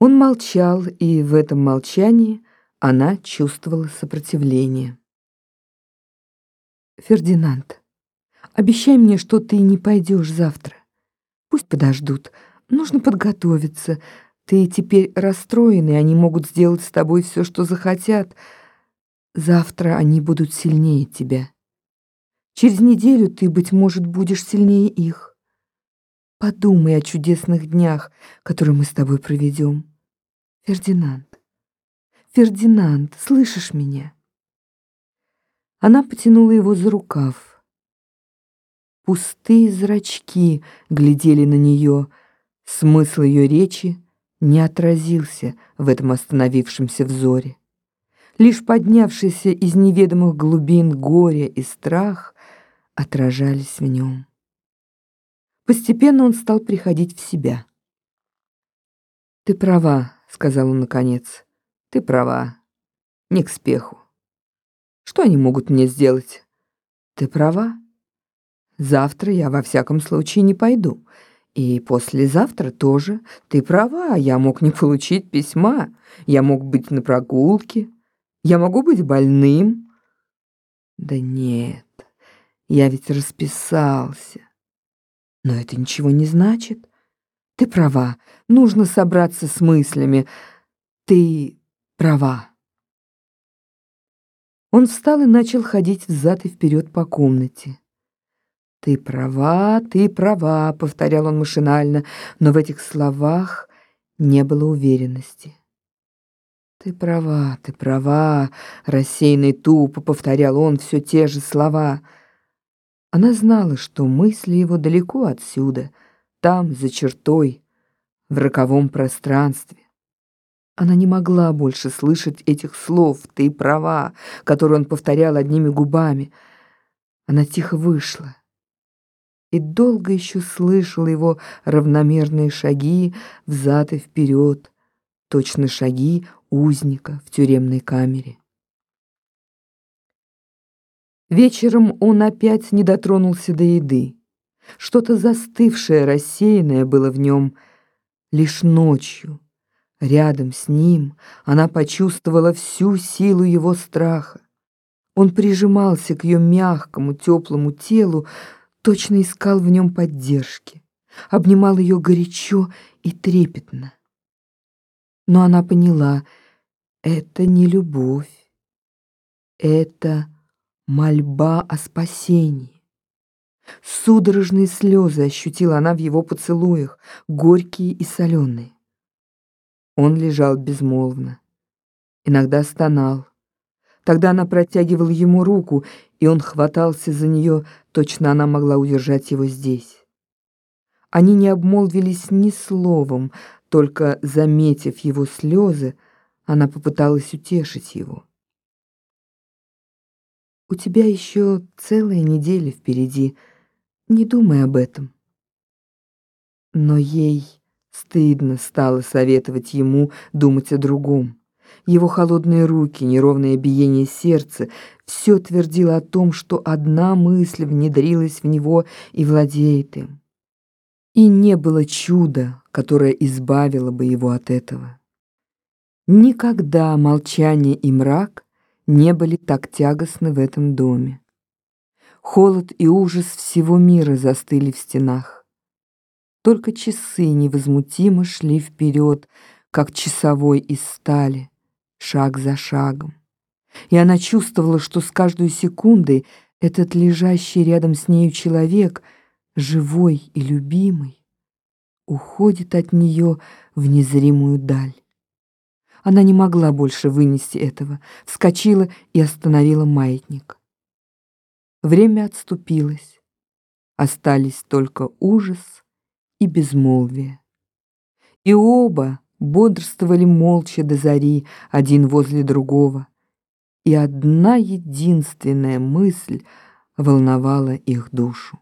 Он молчал, и в этом молчании она чувствовала сопротивление. «Фердинанд, обещай мне, что ты не пойдешь завтра. Пусть подождут, нужно подготовиться. Ты теперь расстроенный, они могут сделать с тобой все, что захотят. Завтра они будут сильнее тебя. Через неделю ты, быть может, будешь сильнее их. Подумай о чудесных днях, которые мы с тобой проведем. Фердинанд, Фердинанд, слышишь меня? Она потянула его за рукав. Пустые зрачки глядели на нее. Смысл ее речи не отразился в этом остановившемся взоре. Лишь поднявшиеся из неведомых глубин горе и страх отражались в нем. Постепенно он стал приходить в себя. «Ты права», — сказал он наконец. «Ты права. Не к спеху. Что они могут мне сделать? Ты права. Завтра я во всяком случае не пойду. И послезавтра тоже. Ты права, я мог не получить письма. Я мог быть на прогулке. Я могу быть больным. Да нет, я ведь расписался. Но это ничего не значит. Ты права, нужно собраться с мыслями. Ты права. Он встал и начал ходить взад и вперед по комнате. «Ты права, ты права», — повторял он машинально, но в этих словах не было уверенности. «Ты права, ты права», — рассеянно и тупо повторял он все те же слова. Она знала, что мысли его далеко отсюда — там, за чертой, в роковом пространстве. Она не могла больше слышать этих слов «ты права», которые он повторял одними губами. Она тихо вышла и долго еще слышала его равномерные шаги взад и вперед, точно шаги узника в тюремной камере. Вечером он опять не дотронулся до еды. Что-то застывшее, рассеянное было в нем. Лишь ночью, рядом с ним, она почувствовала всю силу его страха. Он прижимался к ее мягкому, теплому телу, точно искал в нем поддержки, обнимал ее горячо и трепетно. Но она поняла, это не любовь, это мольба о спасении. Судорожные слезы ощутила она в его поцелуях, горькие и соленые. Он лежал безмолвно, иногда стонал. Тогда она протягивала ему руку, и он хватался за нее, точно она могла удержать его здесь. Они не обмолвились ни словом, только, заметив его слезы, она попыталась утешить его. «У тебя еще целая неделя впереди», не думай об этом. Но ей стыдно стало советовать ему думать о другом. Его холодные руки, неровное биение сердца — все твердило о том, что одна мысль внедрилась в него и владеет им. И не было чуда, которое избавило бы его от этого. Никогда молчание и мрак не были так тягостны в этом доме. Холод и ужас всего мира застыли в стенах. Только часы невозмутимо шли вперед, как часовой из стали, шаг за шагом. И она чувствовала, что с каждой секундой этот лежащий рядом с нею человек, живой и любимый, уходит от нее в незримую даль. Она не могла больше вынести этого, вскочила и остановила маятник. Время отступилось. Остались только ужас и безмолвие. И оба бодрствовали молча до зари, один возле другого. И одна единственная мысль волновала их душу.